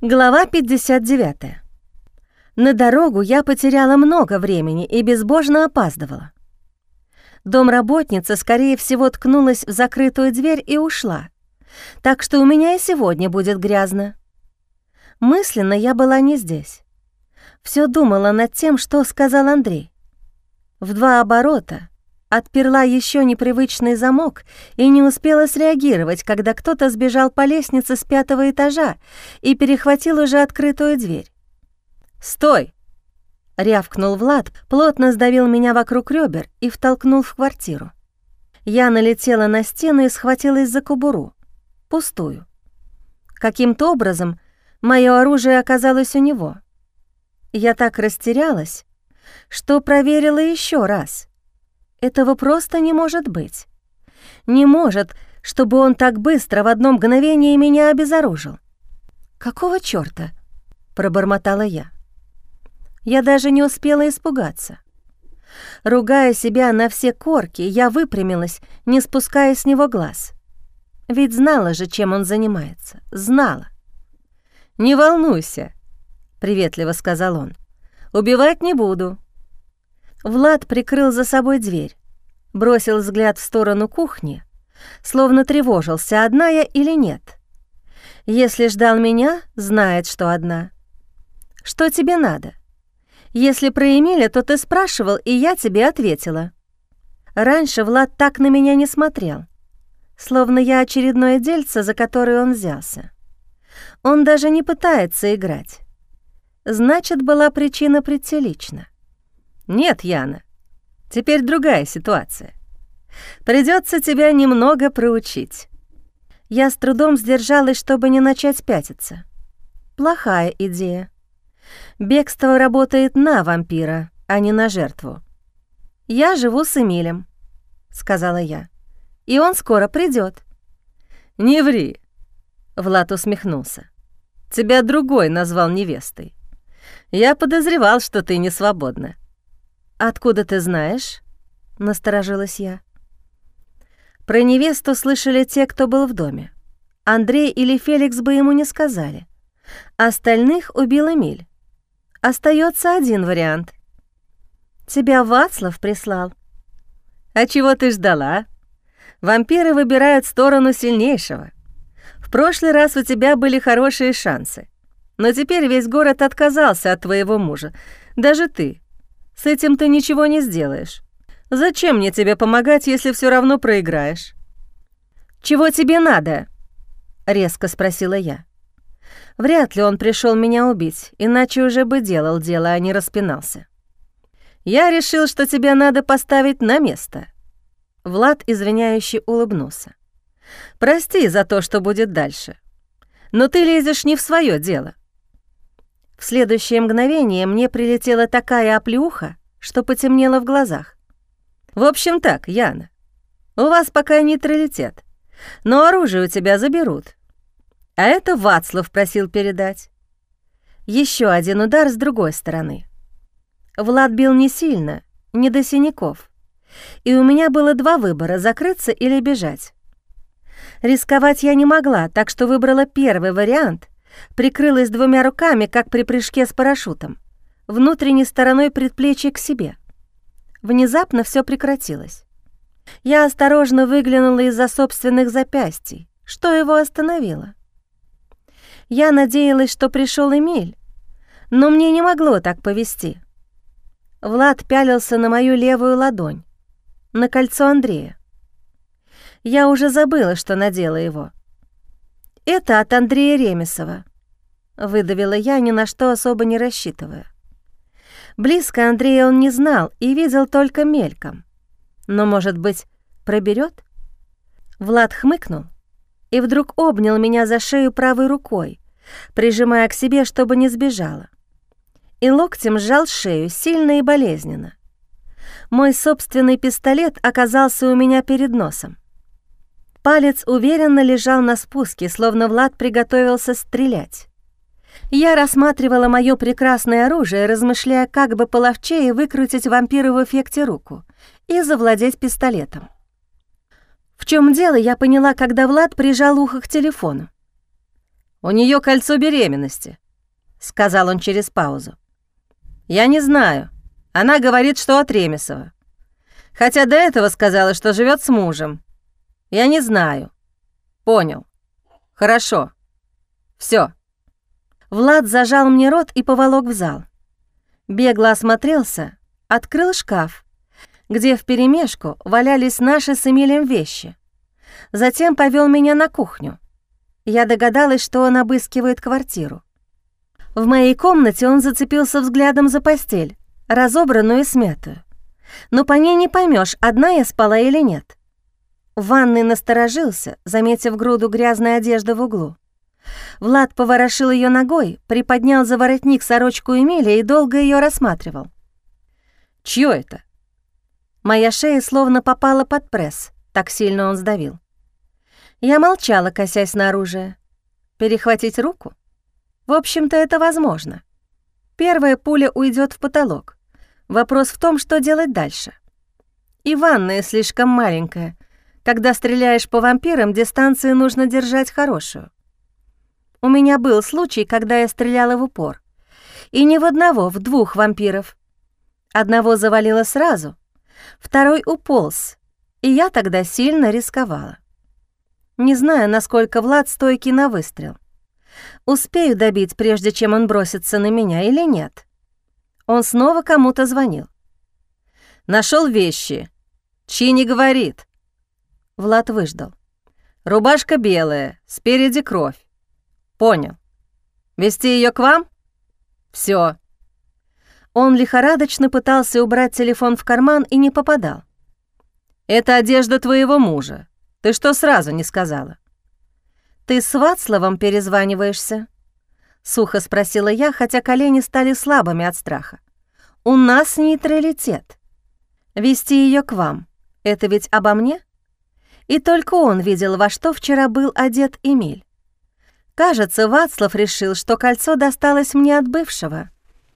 Глава 59. На дорогу я потеряла много времени и безбожно опаздывала. Домработница, скорее всего, ткнулась в закрытую дверь и ушла, так что у меня и сегодня будет грязно. Мысленно я была не здесь. Все думала над тем, что сказал Андрей. В два оборота Отперла еще непривычный замок и не успела среагировать, когда кто-то сбежал по лестнице с пятого этажа и перехватил уже открытую дверь. «Стой!» — рявкнул Влад, плотно сдавил меня вокруг ребер и втолкнул в квартиру. Я налетела на стену и схватилась за кобуру. Пустую. Каким-то образом мое оружие оказалось у него. Я так растерялась, что проверила еще раз — этого просто не может быть. Не может, чтобы он так быстро в одно мгновение меня обезоружил. «Какого чёрта?» — пробормотала я. Я даже не успела испугаться. Ругая себя на все корки, я выпрямилась, не спуская с него глаз. Ведь знала же, чем он занимается. Знала. «Не волнуйся», — приветливо сказал он. «Убивать не буду. Влад прикрыл за собой дверь, бросил взгляд в сторону кухни, словно тревожился, одна я или нет. Если ждал меня, знает, что одна. Что тебе надо? Если про Эмиля, то ты спрашивал, и я тебе ответила. Раньше Влад так на меня не смотрел, словно я очередное дельце, за которое он взялся. Он даже не пытается играть. Значит, была причина прийти лично. «Нет, Яна, теперь другая ситуация. Придется тебя немного проучить». Я с трудом сдержалась, чтобы не начать пятиться. Плохая идея. Бегство работает на вампира, а не на жертву. «Я живу с Эмилем», — сказала я. «И он скоро придет. «Не ври», — Влад усмехнулся. «Тебя другой назвал невестой. Я подозревал, что ты не свободна». «Откуда ты знаешь?» — насторожилась я. Про невесту слышали те, кто был в доме. Андрей или Феликс бы ему не сказали. Остальных убил Эмиль. Остается один вариант. Тебя Вацлав прислал. А чего ты ждала? Вампиры выбирают сторону сильнейшего. В прошлый раз у тебя были хорошие шансы. Но теперь весь город отказался от твоего мужа. Даже ты. С этим ты ничего не сделаешь. Зачем мне тебе помогать, если все равно проиграешь?» «Чего тебе надо?» — резко спросила я. Вряд ли он пришел меня убить, иначе уже бы делал дело, а не распинался. «Я решил, что тебе надо поставить на место». Влад извиняюще улыбнулся. «Прости за то, что будет дальше. Но ты лезешь не в свое дело. В следующее мгновение мне прилетела такая оплеуха, что потемнело в глазах. «В общем так, Яна, у вас пока нейтралитет, но оружие у тебя заберут. А это Вацлав просил передать». Еще один удар с другой стороны. Влад бил не сильно, не до синяков. И у меня было два выбора — закрыться или бежать. Рисковать я не могла, так что выбрала первый вариант — прикрылась двумя руками, как при прыжке с парашютом, внутренней стороной предплечья к себе. Внезапно все прекратилось. Я осторожно выглянула из-за собственных запястий. Что его остановило? Я надеялась, что пришел Эмиль, но мне не могло так повести. Влад пялился на мою левую ладонь, на кольцо Андрея. Я уже забыла, что надела его. Это от Андрея Ремесова. Выдавила я, ни на что особо не рассчитывая. Близко Андрея он не знал и видел только мельком. Но, может быть, проберет? Влад хмыкнул и вдруг обнял меня за шею правой рукой, прижимая к себе, чтобы не сбежала. И локтем сжал шею сильно и болезненно. Мой собственный пистолет оказался у меня перед носом. Палец уверенно лежал на спуске, словно Влад приготовился стрелять. Я рассматривала мое прекрасное оружие, размышляя, как бы половчее выкрутить вампира в эффекте руку и завладеть пистолетом. В чем дело, я поняла, когда Влад прижал ухо к телефону. «У нее кольцо беременности», — сказал он через паузу. «Я не знаю. Она говорит, что от Ремесова. Хотя до этого сказала, что живет с мужем. Я не знаю. Понял. Хорошо. Все. Влад зажал мне рот и поволок в зал. Бегло осмотрелся, открыл шкаф, где вперемешку валялись наши с Эмилием вещи. Затем повел меня на кухню. Я догадалась, что он обыскивает квартиру. В моей комнате он зацепился взглядом за постель, разобранную и смятую. Но по ней не поймешь, одна я спала или нет. В ванной насторожился, заметив груду грязной одежды в углу. Влад поворошил ее ногой, приподнял за воротник сорочку Эмилия и долго ее рассматривал. «Чье это?» Моя шея словно попала под пресс, так сильно он сдавил. Я молчала, косясь на оружие. Перехватить руку? В общем-то, это возможно. Первая пуля уйдет в потолок. Вопрос в том, что делать дальше. И ванная слишком маленькая. Когда стреляешь по вампирам, дистанцию нужно держать хорошую. У меня был случай, когда я стреляла в упор. И не в одного, в двух вампиров. Одного завалило сразу, второй уполз, и я тогда сильно рисковала. Не знаю, насколько Влад стойкий на выстрел. Успею добить, прежде чем он бросится на меня или нет. Он снова кому-то звонил. Нашел вещи. Чи не говорит. Влад выждал. Рубашка белая, спереди кровь. Понял. Вести ее к вам? Все. Он лихорадочно пытался убрать телефон в карман и не попадал. «Это одежда твоего мужа. Ты что сразу не сказала?» «Ты с Вацлавом перезваниваешься?» — сухо спросила я, хотя колени стали слабыми от страха. «У нас нейтралитет. Вести ее к вам — это ведь обо мне?» И только он видел, во что вчера был одет Эмиль. Кажется, Вацлав решил, что кольцо досталось мне от бывшего —